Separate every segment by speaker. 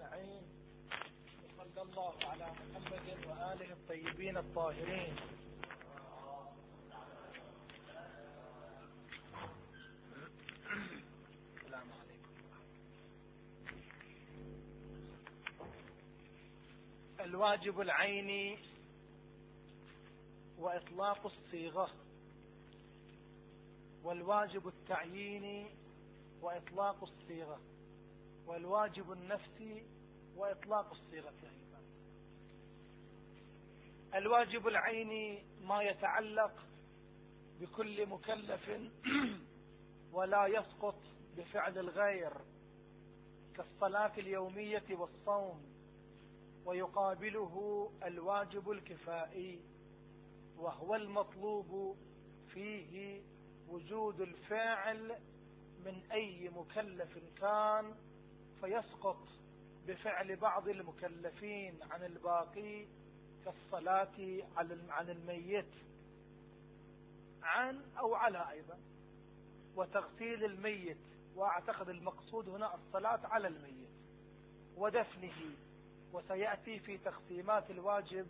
Speaker 1: نستعين وصلى الله على محمد وآله الطيبين الطاهرين. السلام عليكم. الواجب العيني وإطلاق الصيغة والواجب التعييني وإطلاق الصيغة. والواجب النفسي وإطلاق الصيغة أيضا الواجب العيني ما يتعلق بكل مكلف ولا يسقط بفعل الغير كالصلاة اليومية والصوم ويقابله الواجب الكفائي وهو المطلوب فيه وجود الفاعل من أي مكلف كان فيسقط بفعل بعض المكلفين عن الباقي كالصلاة عن الميت. عن أو على أيضا. وتغسيل الميت. وأعتقد المقصود هنا الصلاة على الميت. ودفنه. وسيأتي في تقسيمات الواجب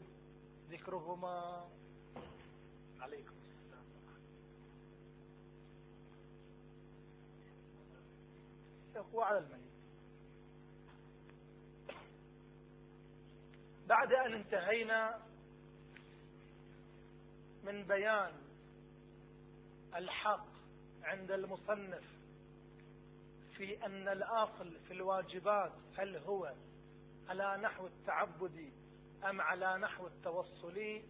Speaker 1: ذكرهما. عليكم السلام. على الميت. بعد أن انتهينا من بيان الحق عند المصنف في أن الآصل في الواجبات هل هو على نحو التعبدي أم على نحو التوصلي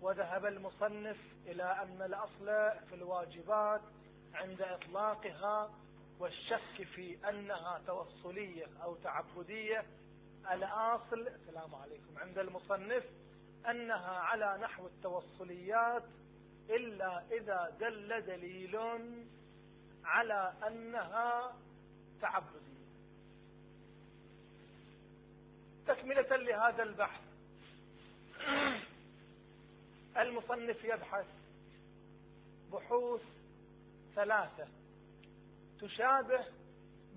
Speaker 1: وذهب المصنف إلى أن الأصل في الواجبات عند إطلاقها والشك في أنها توصلية أو تعبدية الآصل السلام عليكم عند المصنف أنها على نحو التوصليات إلا إذا دل دليل على أنها تعبدية. تكملة لهذا البحث. المصنف يبحث بحوث ثلاثة تشابه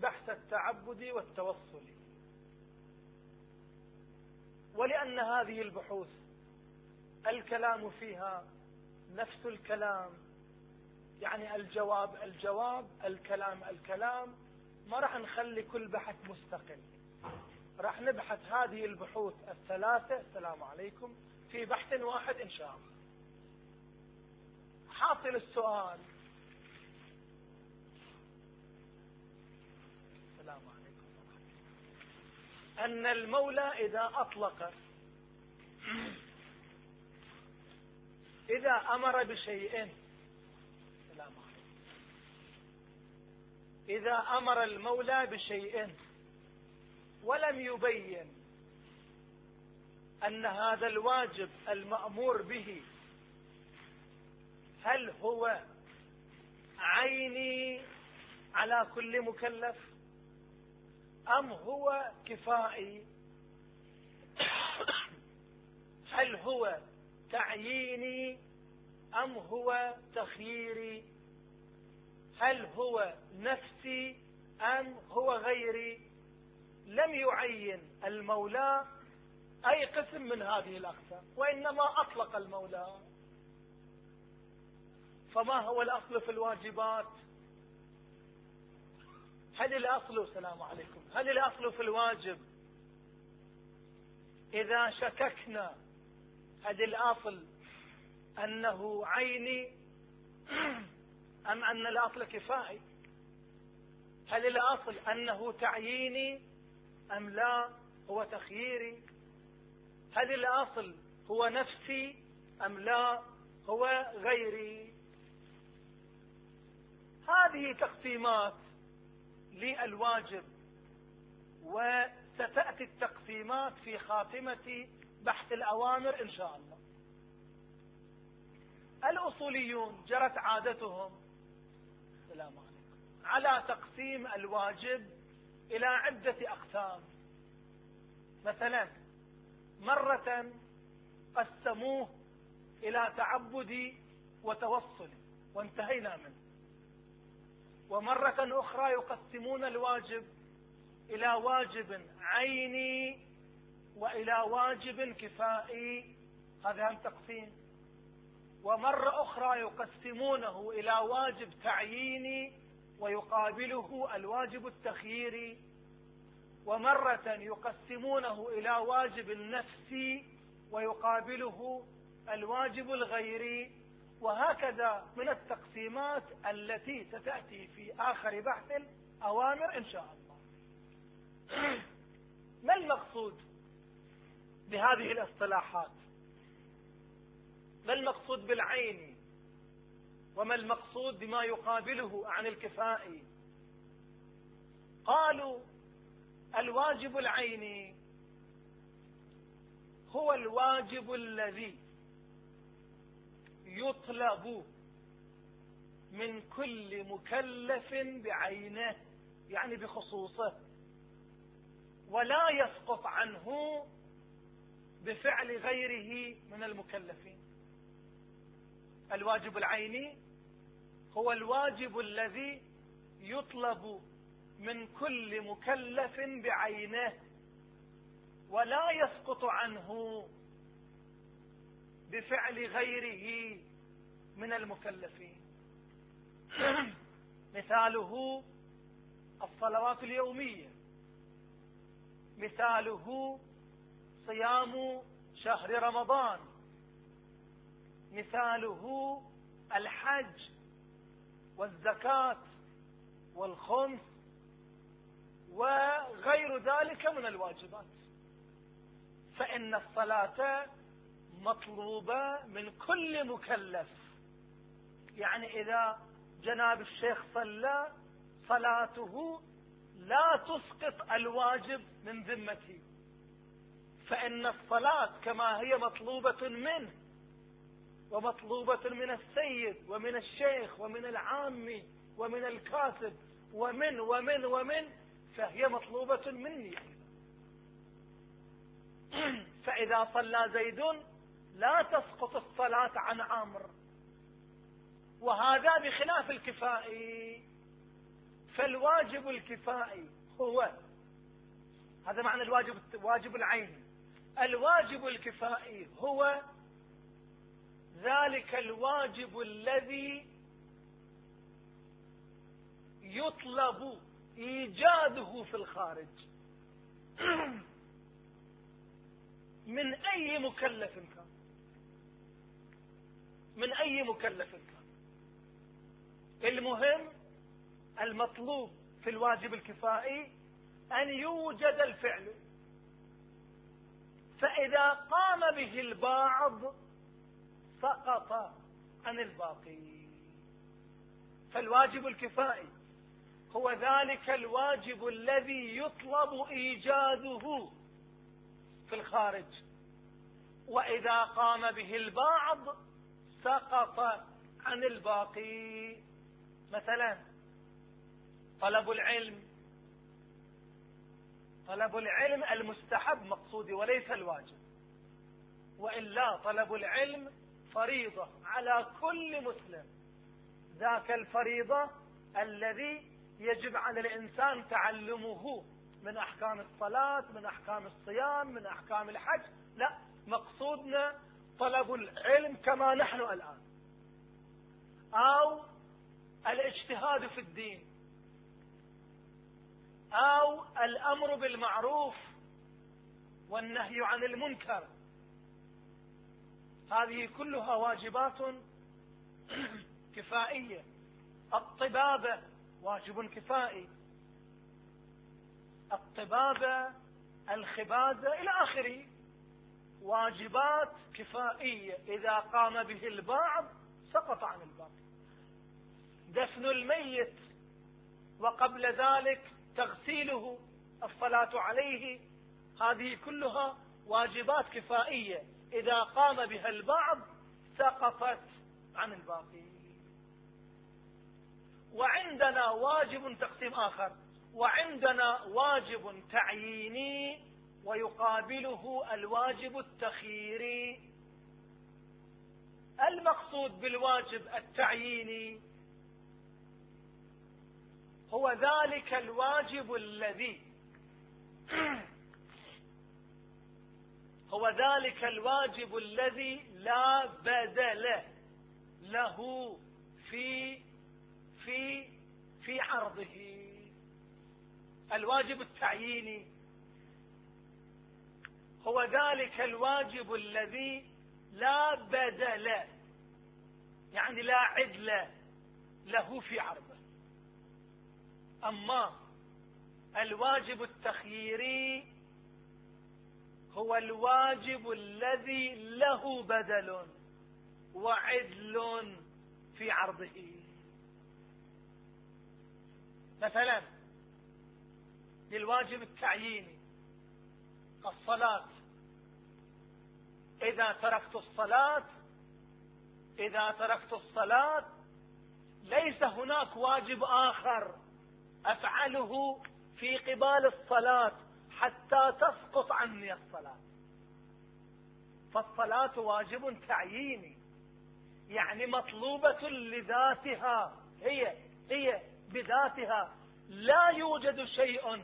Speaker 1: بحث التعبد والتوصل. ولأن هذه البحوث الكلام فيها نفس الكلام يعني الجواب الجواب الكلام الكلام ما راح نخلي كل بحث مستقل. راح نبحث هذه البحوث الثلاثة السلام عليكم في بحث واحد إن شاء الله. حاصل السؤال السلام عليكم أن المولى إذا أطلق. إذا أمر بشيء. إذا أمر المولى بشيء. ولم يبين أن هذا الواجب المأمور به. هل هو عيني على كل مكلف؟ أم هو كفائي؟ هل هو تعييني أم هو تخييري؟ هل هو نفسي أم هو غيري؟ لم يعين المولى أي قسم من هذه الأقسام وإنما أطلق المولى. فما هو الأصل في الواجبات؟ هل الأصل السلام عليكم هل الأصل في الواجب؟ إذا شككنا هل الأصل أنه عيني؟ أم أن الأصل كفائي؟ هل الأصل أنه تعييني أم لا؟ هو تخييري. هل الأصل هو نفسي أم لا؟ هو غيري. هذه تقسيمات للواجب وستأتي التقسيمات في خاتمة بحث الأوامر إن شاء الله. الأصوليون جرت عادتهم السلام عليكم على تقسيم الواجب إلى عدة أقسام. مثلا مرة قسموه إلى تعبدي وتوصل وانتهينا منه. ومرة أخرى يقسمون الواجب إلى واجب عيني وإلى واجب كفائي. هذا هم تقسيم. ومرة أخرى يقسمونه إلى واجب تعييني ويقابله الواجب التخييري ومرة يقسمونه إلى واجب النفسي ويقابله الواجب الغيري. وهكذا من التقسيمات التي ستأتي في آخر بحث الأوامر إن شاء الله. ما المقصود بهذه الاصطلاحات؟ ما المقصود بالعين؟ وما المقصود بما يقابله عن الكفائي قالوا الواجب العيني هو الواجب الذي يطلب من كل مكلف بعينه يعني بخصوصه ولا يسقط عنه بفعل غيره من المكلفين. الواجب العيني هو الواجب الذي يطلب من كل مكلف بعينه ولا يسقط عنه بفعل غيره من المكلفين. مثاله الصلوات اليومية. مثاله صيام شهر رمضان. مثاله الحج والزكاة والخمس وغير ذلك من الواجبات. فإن الصلاة مطلوبة من كل مكلف. يعني إذا جناب الشيخ صلى صلاته لا تسقط الواجب من ذمته فإن الصلاة كما هي مطلوبة منه ومطلوبة من السيد ومن الشيخ ومن العامي ومن الكاتب ومن ومن ومن فهي مطلوبة مني. فإذا صلى زيد لا تسقط الصلاة عن عمرو وهذا بخلاف الكفائي. فالواجب الكفائي هو هذا معنى الواجب واجب العين. الواجب الكفائي هو ذلك الواجب الذي يطلب إيجاده في الخارج. من أي مكلف كان. من أي مكلف. كان المهم المطلوب في الواجب الكفائي أن يوجد الفعل. فإذا قام به البعض سقط عن الباقي. فالواجب الكفائي هو ذلك الواجب الذي يطلب إيجاده في الخارج. وإذا قام به البعض سقط عن الباقي. مثلا طلب العلم طلب العلم المستحب مقصودي وليس الواجب وإلا طلب العلم فريضة على كل مسلم. ذاك الفريضة الذي يجب على الإنسان تعلمه من أحكام الصلاة من أحكام الصيام من أحكام الحج. لا مقصودنا طلب العلم كما نحن الآن. أو الاجتهاد في الدين. أو الأمر بالمعروف والنهي عن المنكر. هذه كلها واجبات كفائية. الطبابة واجب كفائي. الطبابة الخبازة إلى آخره. واجبات كفائية. إذا قام به البعض سقط عن الباقي دفن الميت وقبل ذلك تغسيله الصلاة عليه هذه كلها واجبات كفائية. إذا قام بها البعض سقطت عن الباقي. وعندنا واجب تقسيم آخر. وعندنا واجب تعييني ويقابله الواجب التخييري المقصود بالواجب التعييني هو ذلك الواجب الذي هو ذلك الواجب الذي لا بدل له في في في عرضه. الواجب التعييني هو ذلك الواجب الذي لا بدل يعني لا عدل له في عرضه. أما الواجب التخييري هو الواجب الذي له بدل وعدل في عرضه. مثلا للواجب التعييني الصلاة. إذا تركت الصلاة إذا تركت الصلاة ليس هناك واجب آخر أفعله في قبال الصلاة حتى تسقط عني الصلاة. فالصلاة واجب تعييني. يعني مطلوبة لذاتها هي هي بذاتها. لا يوجد شيء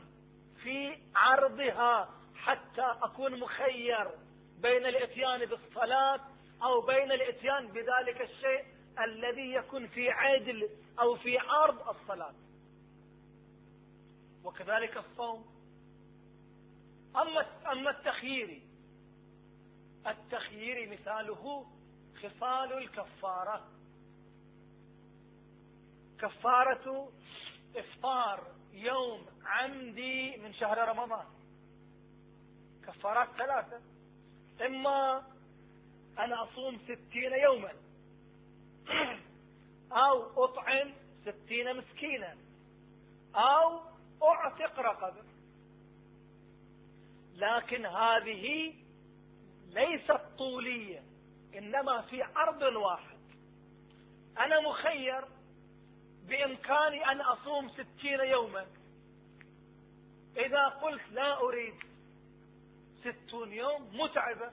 Speaker 1: في عرضها حتى أكون مخير بين الإتيان بالصلاة أو بين الإتيان بذلك الشيء الذي يكون في عدل أو في عرض الصلاة. وكذلك الصوم. أما أما التخيير التخيير مثاله خصال الكفارة. كفارة إفطار يوم عمدي من شهر رمضان. كفارات ثلاثة. إما أن أصوم ستين يوما. أو أطعم ستين مسكينا. أو أعتق رقبة. لكن هذه ليست طولية إنما في عرض واحد. أنا مخير بإمكاني أن أصوم ستين يوما. إذا قلت لا أريد ستون يوم متعبة.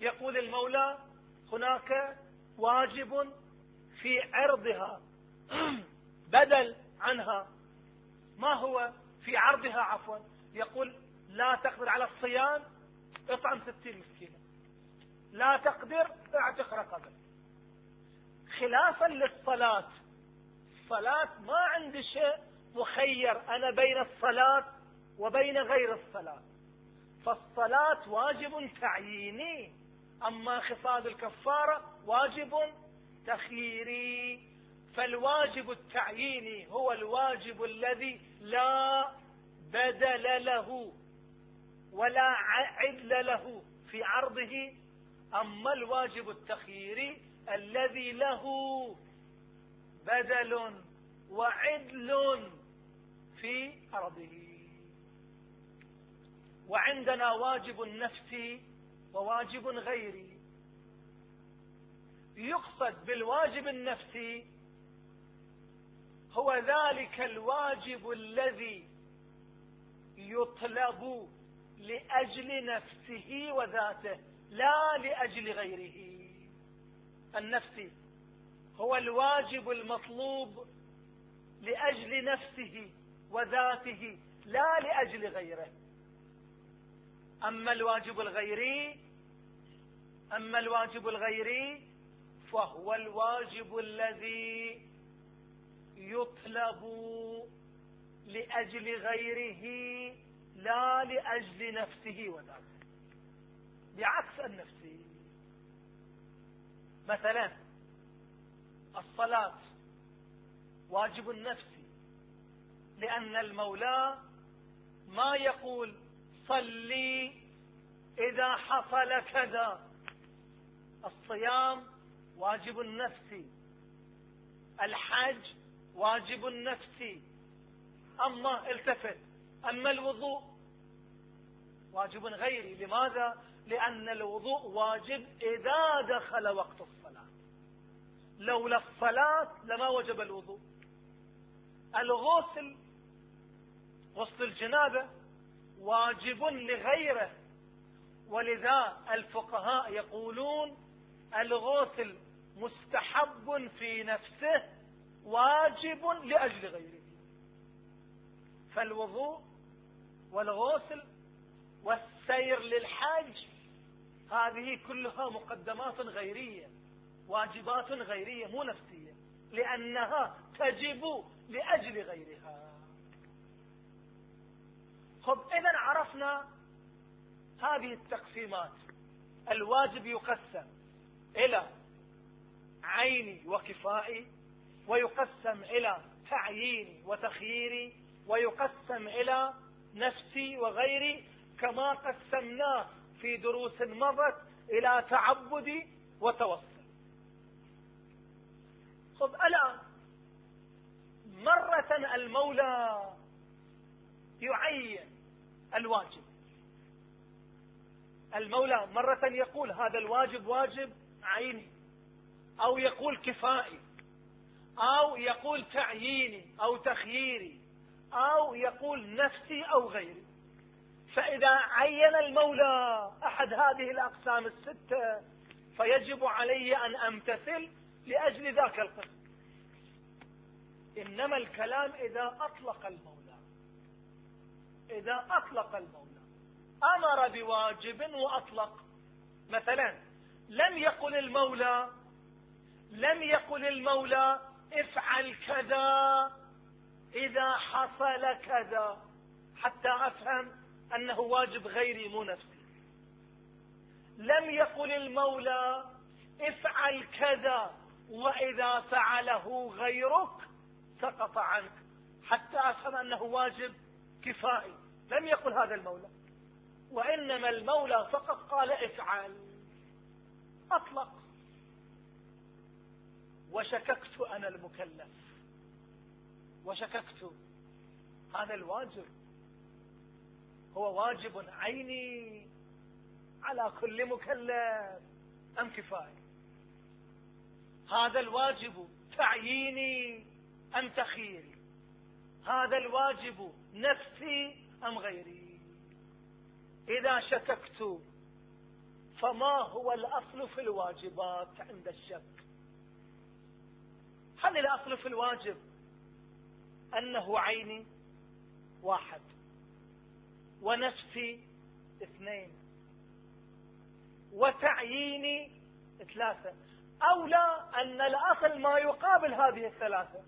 Speaker 1: يقول المولى هناك واجب في عرضها. بدل عنها. ما هو في عرضها عفوا؟ يقول لا تقدر على الصيام اطعم ستين مسكينة. لا تقدر اعتق رقبة. خلافا للصلاة. الصلاة ما عندي شيء مخير أنا بين الصلاة وبين غير الصلاة. فالصلاة واجب تعييني. أما خصال الكفارة واجب تخييري. فالواجب التعييني هو الواجب الذي لا بدل له ولا عدل له في عرضه. أما الواجب التخييري الذي له بدل وعدل في عرضه. وعندنا واجب نفسي وواجب غيري. يقصد بالواجب النفسي هو ذلك الواجب الذي يطلب لأجل نفسه وذاته لا لأجل غيره. النفسي هو الواجب المطلوب لأجل نفسه وذاته لا لأجل غيره. أما الواجب الغيري أما الواجب الغيري فهو الواجب الذي يطلب لأجل غيره لا لأجل نفسه وذاته. بعكس النفسي مثلا الصلاة واجب نفسي لأن المولى ما يقول صلي إذا حصل كذا. الصيام واجب نفسي الحج واجب نفسي أما التفت. أما الوضوء واجب غيري. لماذا؟ لأن الوضوء واجب إذا دخل وقت الصلاة. لولا الصلاة لما وجب الوضوء. الغسل غسل الجنابة واجب لغيره. ولذا الفقهاء يقولون الغسل مستحب في نفسه واجب لأجل غيره. فالوضوء والغسل والسير للحج هذه كلها مقدمات غيرية واجبات غيرية مو نفسية لأنها تجب لأجل غيرها. خب إذا عرفنا هذه التقسيمات. الواجب يقسم إلى عيني وكفائي ويقسم إلى تعييني وتخييري ويقسم إلى نفسي وغيري كما قسمناه في دروس مضت إلى تعبدي وتوسل. خذ الآن مرة المولى يعين الواجب. المولى مرة يقول هذا الواجب واجب عيني أو يقول كفائي أو يقول تعييني أو تخييري أو يقول نفسي أو غيري. فإذا عين المولى أحد هذه الأقسام الستة فيجب علي أن أمتثل لأجل ذاك القسم. إنما الكلام إذا أطلق المولى. إذا أطلق المولى أمر بواجب وأطلق. مثلا لم يقل المولى لم يقل المولى افعل كذا إذا حصل كذا حتى أفهم أنه واجب غيري مو نفسي. لم يقل المولى افعل كذا وإذا فعله غيرك سقط عنك حتى أفهم أنه واجب كفائي. لم يقل هذا المولى. وإنما المولى فقط قال افعل. أطلق. وشككت أنا المكلف. وشككت. هذا الواجب. هو واجب عيني على كل مكلف. أم كفاية هذا الواجب. تعييني. أم تخييري؟ هذا الواجب نفسي أم غيري؟ إذا شككت فما هو الأصل في الواجبات عند الشك؟ هل الأصل في الواجب أنه عيني واحد ونفسي اثنين وتعييني ثلاثة؟ أو لا أن الأصل ما يقابل هذه الثلاثة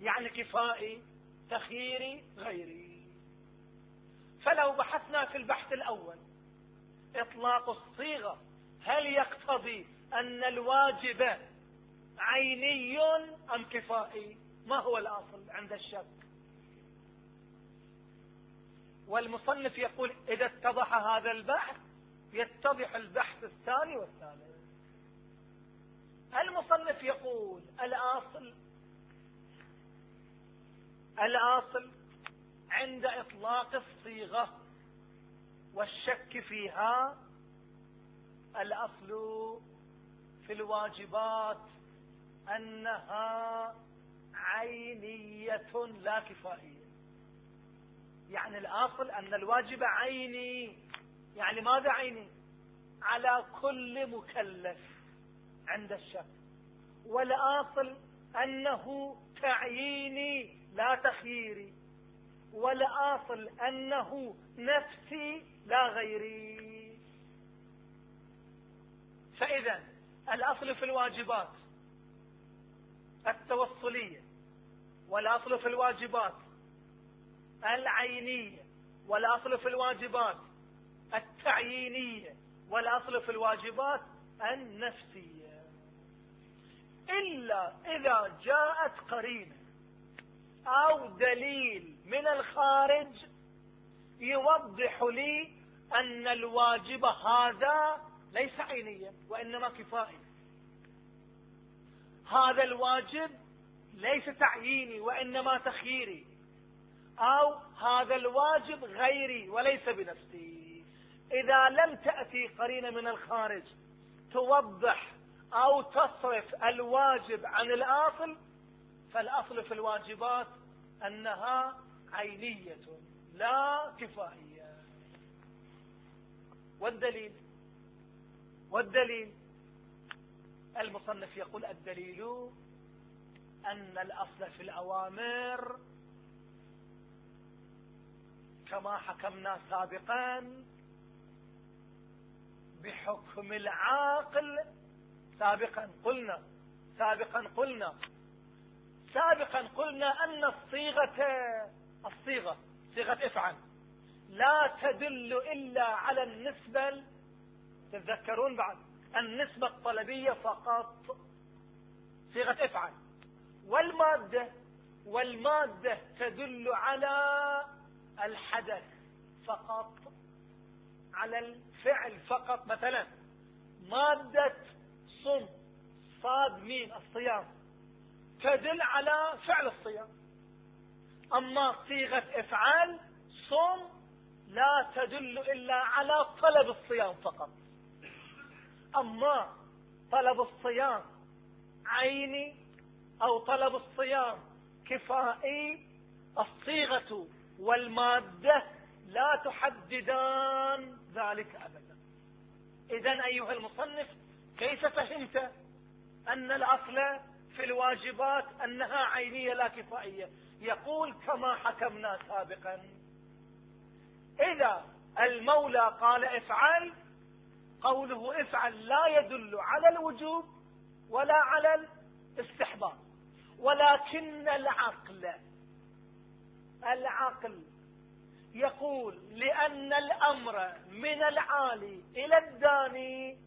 Speaker 1: يعني كفائي تخييري غيري. فلو بحثنا في البحث الأول إطلاق الصيغة هل يقتضي أن الواجب عيني أم كفائي؟ ما هو الأصل عند الشك؟ والمصنف يقول إذا اتضح هذا البحث يتضح البحث الثاني والثالث. المصنف يقول الأصل الأصل عند إطلاق الصيغة والشك فيها الأصل في الواجبات أنها عينية لا كفائية. يعني الأصل أن الواجب عيني يعني ماذا عيني؟ على كل مكلف عند الشك. والأصل أنه تعييني لا تخييري والأصل أنه نفسي لا غيري. فإذا الأصل في الواجبات التوصلية والأصل في الواجبات العينية والأصل في الواجبات التعيينية والأصل في الواجبات النفسية. إلا إذا جاءت قرينة أو دليل من الخارج يوضح لي أن الواجب هذا ليس عينيا وإنما كفائي. هذا الواجب ليس تعييني وإنما تخييري. أو هذا الواجب غيري وليس بنفسي. إذا لم تأتي قرينة من الخارج توضح أو تصرف الواجب عن الأصل فالأصل في الواجبات أنها عينية لا كفائية والدليل؟ والدليل؟ المصنف يقول الدليل أن الأصل في الأوامر كما حكمنا سابقا بحكم العاقل. سابقا قلنا سابقا قلنا سابقا قلنا أن الصيغة الصيغة صيغة افعل. لا تدل إلا على النسبة تتذكرون بعد النسبة الطلبية فقط. صيغة افعل. والمادة والمادة تدل على الحدث فقط على الفعل فقط. مثلا مادة صم صاد مين الصيام. تدل على فعل الصيام. أما صيغة إفعال صم لا تدل إلا على طلب الصيام فقط. أما طلب الصيام عيني أو طلب الصيام كفائي الصيغة والمادة لا تحددان ذلك أبدا. إذا أيها المصنف كيف فهمت أن الأصل في الواجبات أنها عينية لا كفائية. يقول كما حكمنا سابقا. إذا المولى قال افعل قوله افعل لا يدل على الوجوب ولا على الاستحباب. ولكن العقل العقل يقول لأن الأمر من العالي إلى الداني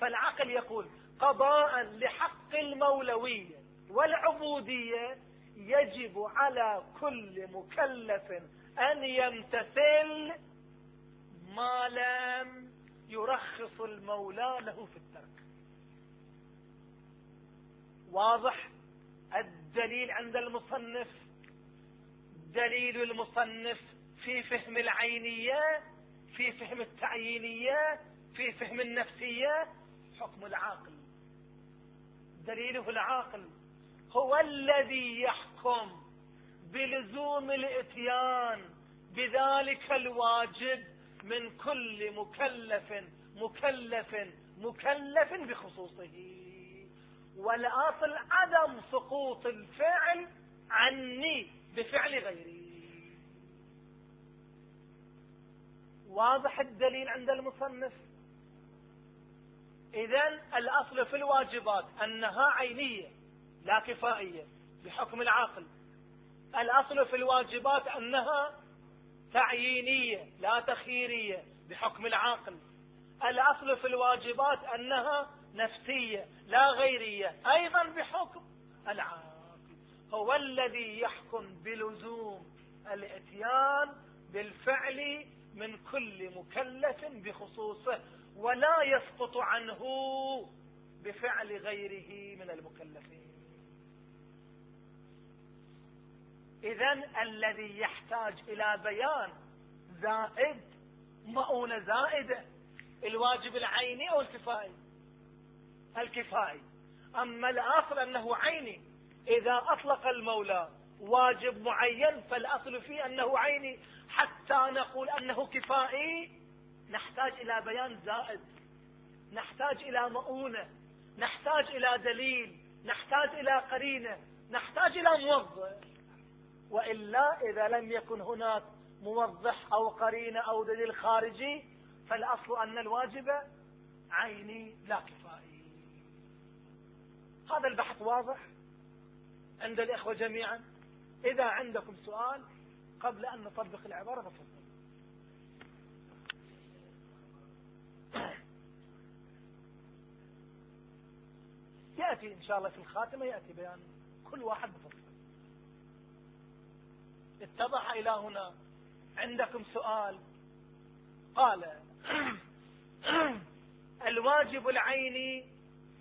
Speaker 1: فالعقل يقول قضاء لحق المولوية والعبودية يجب على كل مكلف أن يمتثل ما لم يرخص المولى له في الترك. واضح الدليل عند المصنف؟ دليل المصنف في فهم العينية في فهم التعيينية في فهم النفسية حكم العاقل دليله العاقل. هو الذي يحكم بلزوم الإتيان بذلك الواجب من كل مكلف مكلف مكلف بخصوصه. والآصل عدم سقوط الفعل عني بفعل غيري. واضح الدليل عند المصنف؟ اذا الأصل في الواجبات أنها عينية لا كفائية بحكم العاقل الأصل في الواجبات أنها تعيينية لا تخييرية بحكم العاقل الأصل في الواجبات أنها نفسية لا غيرية أيضا بحكم العاقل هو الذي يحكم بلزوم الاتيان بالفعل من كل مكلف بخصوصه. ولا يسقط عنه بفعل غيره من المكلفين. اذا الذي يحتاج إلى بيان زائد مؤونة زائدة الواجب العيني أو الكفائي؟ الكفائي. أما الآصل أنه عيني. إذا أطلق المولى واجب معين فالأصل فيه أنه عيني حتى نقول أنه كفائي. نحتاج إلى بيان زائد. نحتاج إلى مؤونة. نحتاج إلى دليل. نحتاج إلى قرينة. نحتاج إلى موظف وإلا إذا لم يكن هناك موضح أو قرينة أو دليل خارجي فالأصل أن الواجب عيني لا كفائي. هذا البحث واضح عند الإخوة جميعا. إذا عندكم سؤال قبل أن نطبق العبارة تفضل. يأتي إن شاء الله في الخاتمة يأتي بيان كل واحد بفضل اتضح إلى هنا. عندكم سؤال؟ قال الواجب العيني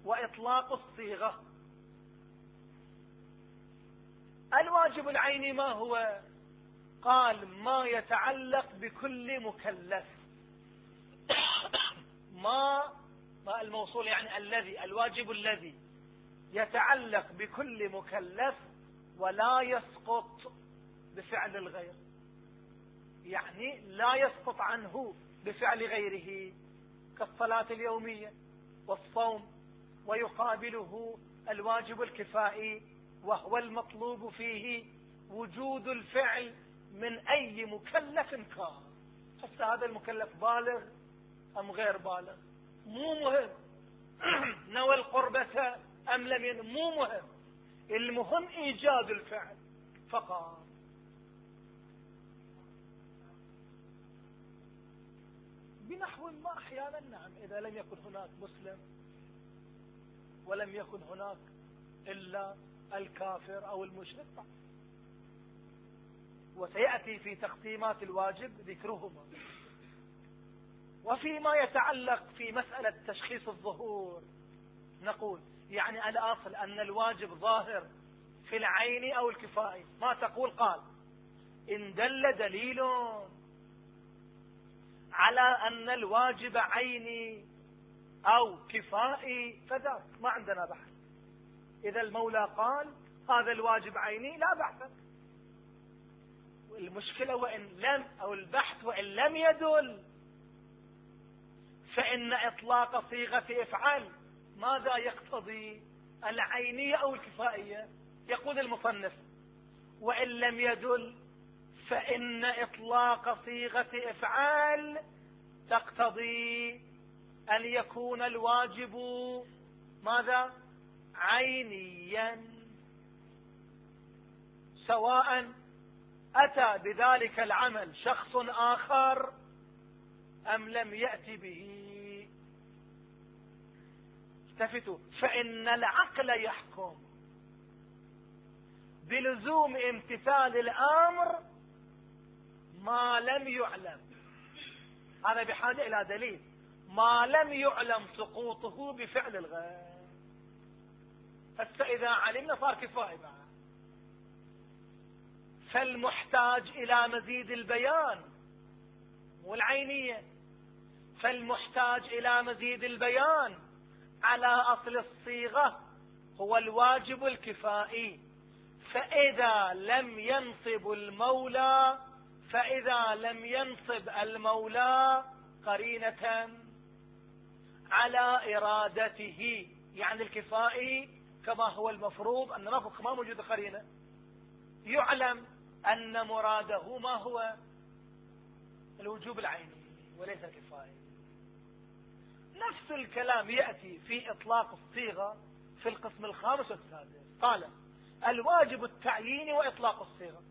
Speaker 1: وإطلاق الصيغة. الواجب العيني ما هو؟ قال ما يتعلق بكل مكلف. ما ما الموصول يعني الذي الواجب الذي. يتعلق بكل مكلف ولا يسقط بفعل الغير. يعني لا يسقط عنه بفعل غيره كالصلاة اليومية والصوم ويقابله الواجب الكفائي وهو المطلوب فيه وجود الفعل من أي مكلف كان. حتى هذا المكلف بالغ أم غير بالغ؟ مو مهم. نوى القربة أم لم ين مو مهم. المهم إيجاد الفعل. فقط. بنحو ما أحيانا نعم إذا لم يكن هناك مسلم ولم يكن هناك إلا الكافر أو المشرك وسيأتي في تقسيمات الواجب ذكرهما. وفيما يتعلق في مسألة تشخيص الظهور نقول يعني الأصل أن الواجب ظاهر في العين أو الكفائي ما تقول قال إن دل دليل على أن الواجب عيني أو كفائي فذاك. ما عندنا بحث. إذا المولى قال هذا الواجب عيني لا بحث. المشكلة وإن لم أو البحث وإن لم يدل فإن إطلاق صيغة افعل ماذا يقتضي العينية أو الكفائية؟ يقول المصنف وإن لم يدل فإن إطلاق صيغة إفعال تقتضي أن يكون الواجب ماذا؟ عينيا سواء أتى بذلك العمل شخص آخر أم لم يأتي به. التفتوا فإن العقل يحكم. بلزوم امتثال الأمر ما لم يعلم. هذا بحاجة إلى دليل. ما لم يعلم سقوطه بفعل الغير. فإذا علمنا صار كفاية فالمحتاج إلى مزيد البيان والعينية. فالمحتاج إلى مزيد البيان. على أصل الصيغة هو الواجب الكفائي. فإذا لم ينصب المولى فإذا لم ينصب المولى قرينة على إرادته. يعني الكفائي كما هو المفروض أن نفق ما موجود قرينة. يعلم أن مراده ما هو؟ الوجوب العيني وليس الكفائي. نفس الكلام يأتي في إطلاق الصيغة في القسم الخامس والسادس قال الواجب التعيين وإطلاق الصيغة.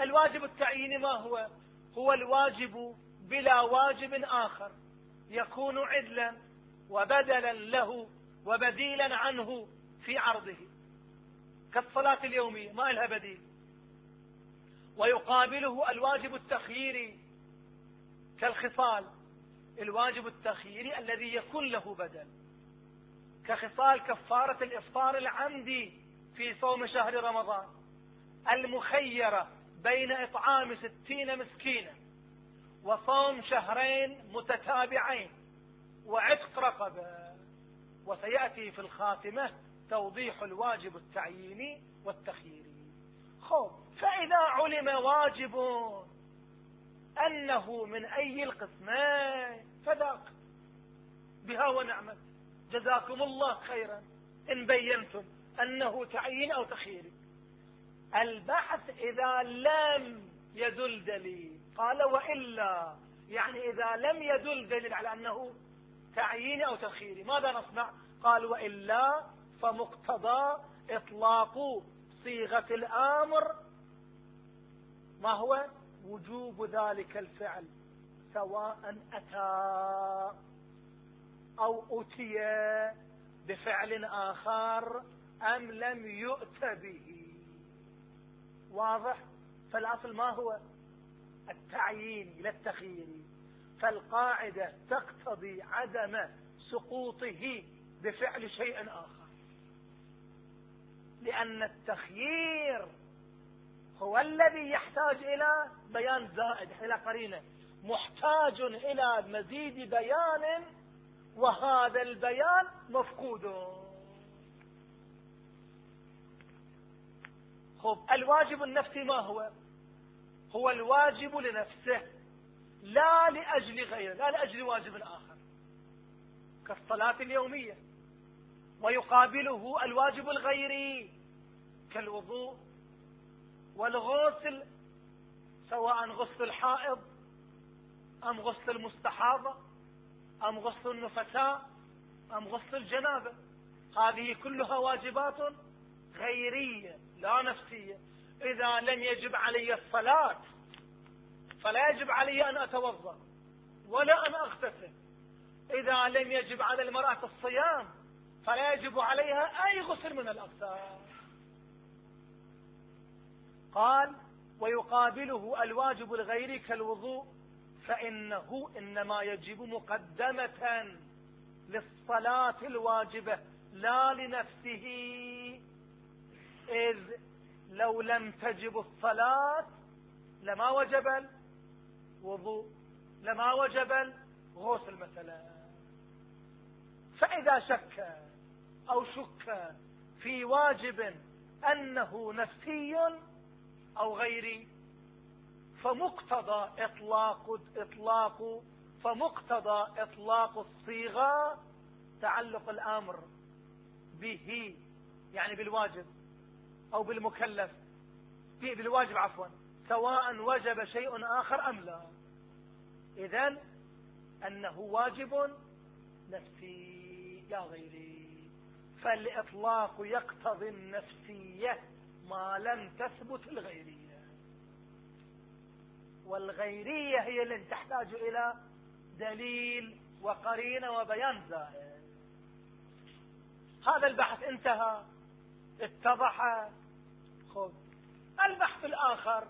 Speaker 1: الواجب التعييني ما هو؟ هو الواجب بلا واجب آخر يكون عدلا وبدلا له وبديلا عنه في عرضه. كالصلاة اليومية ما لها بديل. ويقابله الواجب التخييري كالخصال. الواجب التخييري الذي يكون له بدل. كخصال كفارة الإفطار العمدي في صوم شهر رمضان المخيرة بين إطعام ستين مسكينا وصوم شهرين متتابعين وعتق رقبة. وسيأتي في الخاتمة توضيح الواجب التعييني والتخييري خب فإذا علم واجب أنه من أي القسمين؟ فذاك بها ونعمت. جزاكم الله خيرا. إن بينتم أنه تعيين أو تخييري البحث إذا لم يدل دليل. قال وإلا. يعني إذا لم يدل دليل على أنه تعييني أو تخييري ماذا نصنع؟ قال وإلا. فمقتضى إطلاق صيغة الآمر. ما هو؟ وجوب ذلك الفعل سواء أتى أو أتي بفعل آخر أم لم يؤت به. واضح؟ فالأصل ما هو؟ التعيين لا التخيير. فالقاعدة تقتضي عدم سقوطه بفعل شيء آخر لأن التخيير هو الذي يحتاج إلى بيان زائد إلى قرينة. محتاج إلى مزيد بيان وهذا البيان مفقود. خب الواجب النفسي ما هو؟ هو الواجب لنفسه لا لأجل غيره لا لأجل واجب آخر. كالصلاة اليومية ويقابله الواجب الغيري كالوضوء والغسل سواء غسل الحائض أم غسل المستحاضة أم غسل النفساء أم غسل الجنابة. هذه كلها واجبات غيرية لا نفسية. إذا لم يجب علي الصلاة فلا يجب علي أن أتوضأ ولا أن أغتسل. إذا لم يجب على المرأة الصيام فلا يجب عليها أي غسل من الأغسال. قال ويقابله الواجب الغيري كالوضوء فإنه إنما يجب مقدمة للصلاة الواجبة لا لنفسه. إذ لو لم تجب الصلاة لما وجب الوضوء لما وجب الغسل مثلا. فإذا شك أو شك في واجب أنه نفسي أو غيري فمقتضى إطلاق إطلاق فمقتضى إطلاق الصيغة تعلق الأمر به يعني بالواجب أو بالمكلف. بالواجب عفوا سواء وجب شيء آخر أم لا. إذا أنه واجب نفسي لا غيري. فالإطلاق يقتضي النفسية. ما لم تثبت الغيرية. والغيرية هي اللي تحتاج إلى دليل وقرينة وبيان زائد. هذا البحث انتهى. اتضح. خذ البحث الآخر.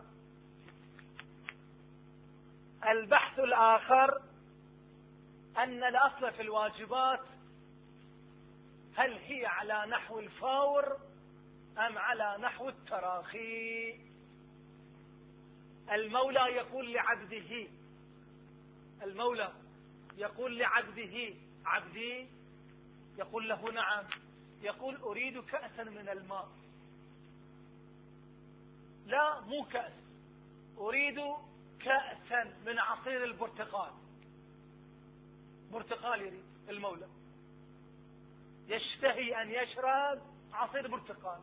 Speaker 1: البحث الآخر أن الأصل في الواجبات هل هي على نحو الفور أم على نحو التراخي؟ المولى يقول لعبده المولى يقول لعبده عبدي يقول له نعم يقول أريد كأسا من الماء. لا مو كأس أريد كأسا من عصير البرتقال. برتقال يريد المولى. يشتهي أن يشرب عصير برتقال.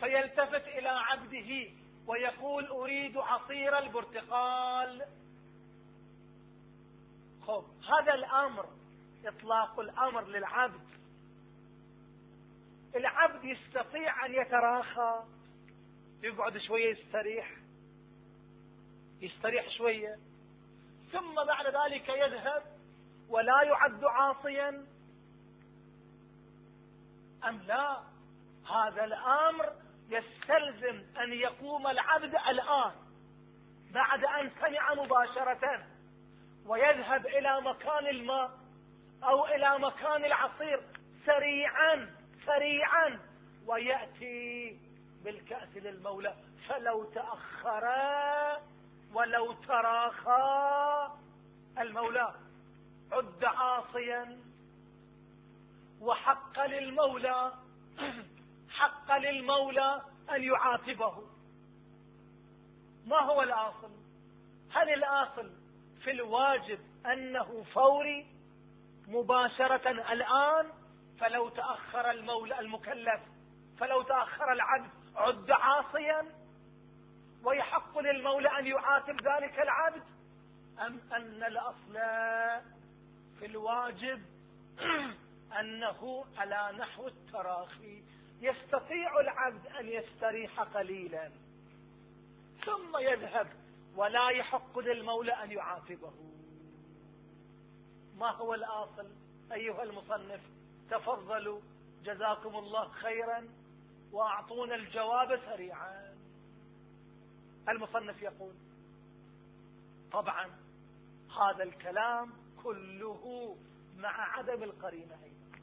Speaker 1: فيلتفت إلى عبده ويقول أريد عصير البرتقال. خب هذا الأمر إطلاق الأمر للعبد. العبد يستطيع أن يتراخى يقعد شوية يستريح يستريح شوية ثم بعد ذلك يذهب ولا يعد عاصيا. أم لا؟ هذا الأمر يستلزم أن يقوم العبد الآن بعد أن سمع مباشرة ويذهب إلى مكان الماء أو إلى مكان العصير سريعا سريعا ويأتي بالكأس للمولى. فلو تأخر ولو تراخى المولى عد عاصيا وحق للمولى. حق للمولى أن يعاتبه ما هو الآصل؟ هل الآصل في الواجب أنه فوري مباشرة الآن؟ فلو تأخر المولى المكلف فلو تأخر العبد عد عاصيا. ويحق للمولى أن يعاتب ذلك العبد؟ أم أن الأصل في الواجب أنه على نحو التراخي؟ يستطيع العبد أن يستريح قليلا ثم يذهب ولا يحق للمولى أن يعاتبه. ما هو الآصل؟ أيها المصنف تفضلوا جزاكم الله خيرا وأعطونا الجواب سريعا. المصنف يقول طبعا هذا الكلام كله مع عدم القرينة أيضا.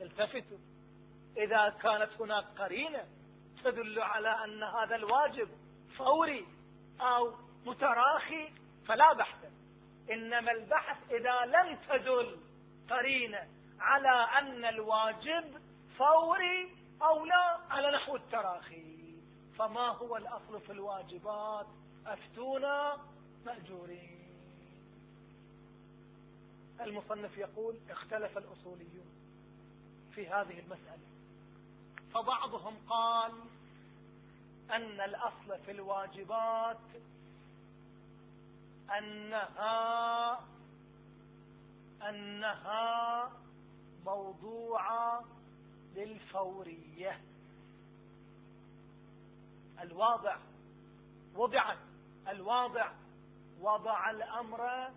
Speaker 1: التفتوا. إذا كانت هناك قرينة تدل على أن هذا الواجب فوري أو متراخي فلا بحث. إنما البحث إذا لم تدل قرينة على أن الواجب فوري أو لا على نحو التراخي. فما هو الأصل في الواجبات؟ أفتونا مأجورين. المصنف يقول اختلف الأصوليون في هذه المسألة. فبعضهم قال أن الأصل في الواجبات أنها أنها موضوعة للفورية. الواضع وضعت الواضع وضع الأمر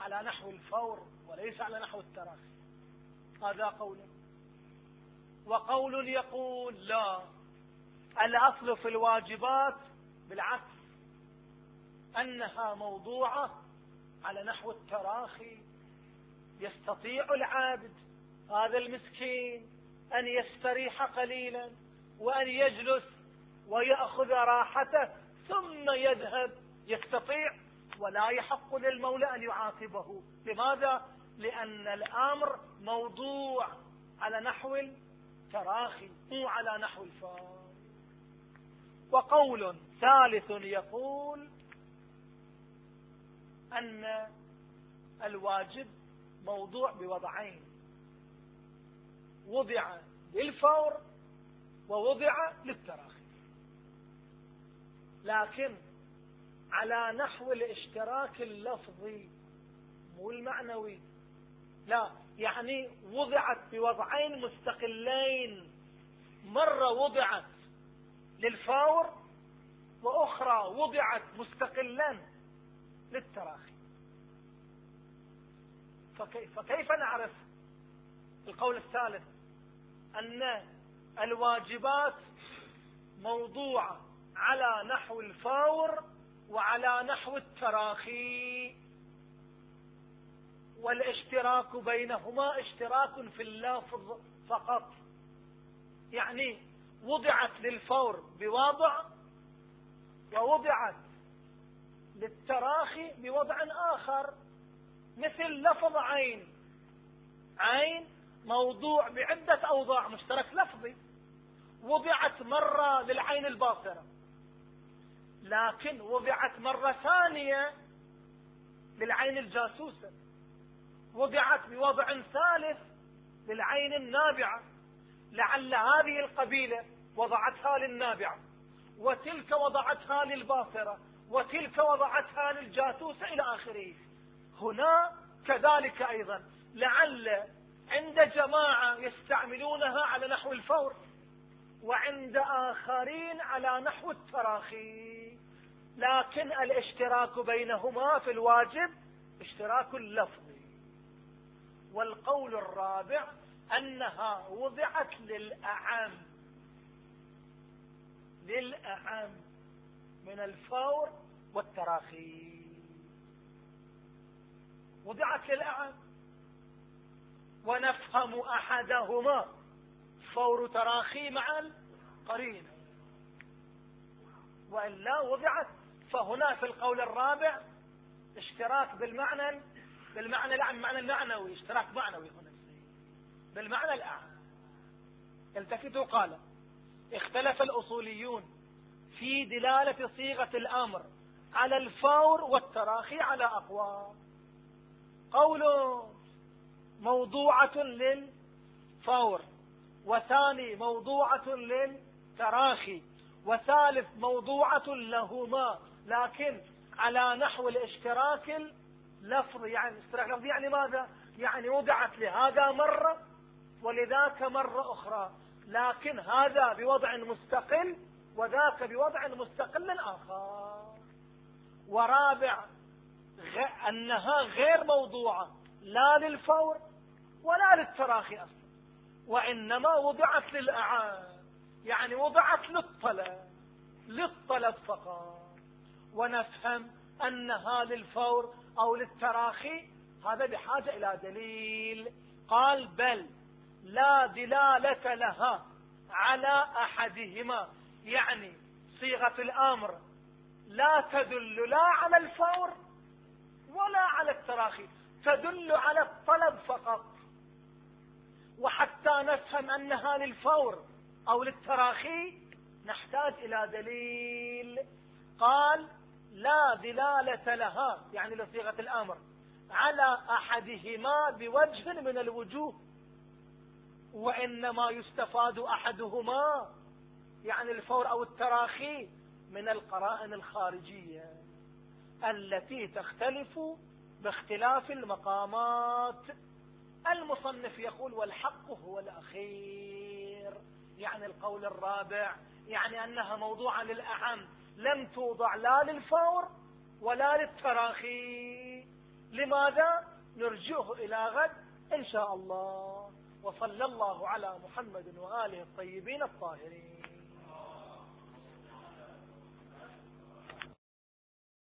Speaker 1: على نحو الفور وليس على نحو التراخي. هذا قول وقول يقول لا. الأصل في الواجبات بالعكس. أنها موضوعة على نحو التراخي. يستطيع العابد هذا المسكين أن يستريح قليلا وأن يجلس ويأخذ راحته ثم يذهب. يستطيع ولا يحق للمولى أن يعاقبه. لماذا؟ لأن الأمر موضوع على نحو التراخي مو على نحو الفار وقول ثالث يقول أن الواجب موضوع بوضعين. وضع للفور ووضع للتراخي. لكن على نحو الاشتراك اللفظي مو المعنوي لا. يعني وضعت بوضعين مستقلين. مرة وضعت للفور وأخرى وضعت مستقلا للتراخي. فكيف, فكيف نعرف؟ القول الثالث أن الواجبات موضوعة على نحو الفور وعلى نحو التراخي. والاشتراك بينهما اشتراك في اللفظ فقط. يعني وضعت للفور بوضع ووضعت للتراخي بوضع آخر. مثل لفظ عين. عين موضوع بعدة أوضاع مشترك لفظي. وضعت مرة للعين الباصرة. لكن وضعت مرة ثانية للعين الجاسوسة. وضعت بوضع ثالث للعين النابعة لعل هذه القبيلة وضعتها للنابعة وتلك وضعتها للباصرة وتلك وضعتها للجاسوسة إلى آخره. هنا كذلك أيضا لعل عند جماعة يستعملونها على نحو الفور وعند آخرين على نحو التراخي. لكن الاشتراك بينهما في الواجب اشتراك لفظي والقول الرابع أنها وضعت للأعم. للأعم من الفور والتراخي وضعت للأعم. ونفهم أحدهما فور تراخي مع القرين. وإلا وضعت. فهنا في القول الرابع اشتراك بالمعنى بالمعنى الأعم المعنى المعنوي اشتراك معنوي هنا. بالمعنى الأعم. التفتوا قال اختلف الأصوليون في دلالة صيغة الأمر على الفور والتراخي على أقوال قول موضوعة للفور وثاني موضوعة للتراخي وثالث موضوعة لهما لكن على نحو الاشتراك اللفظي يعني اشتراك لفظي يعني ماذا؟ يعني وضعت لهذا مرة ولذاك مرة أخرى. لكن هذا بوضع مستقل وذاك بوضع مستقل آخر. ورابع أنها غير موضوعة. لا للفور ولا للتراخي أصلا. وإنما وضعت للأعان يعني وضعت للطلب. للطلب فقط. ونفهم أنها للفور أو للتراخي هذا بحاجة إلى دليل. قال بل لا دلالة لها على أحدهما. يعني صيغة الأمر لا تدل لا على الفور ولا على التراخي تدل على الطلب فقط. وحتى نفهم أنها للفور أو للتراخي نحتاج إلى دليل. قال لا دلالة لها يعني لصيغة الأمر على أحدهما بوجه من الوجوه وإنما يستفاد أحدهما يعني الفور أو التراخي من القرائن الخارجية التي تختلف باختلاف المقامات. المصنف يقول والحق هو الأخير يعني القول الرابع يعني أنها موضوعة للأعم. لم توضع لا للفور ولا للتراخي. لماذا؟ نرجوه إلى غد إن شاء الله. وصلى الله على محمد وآله الطيبين الطاهرين.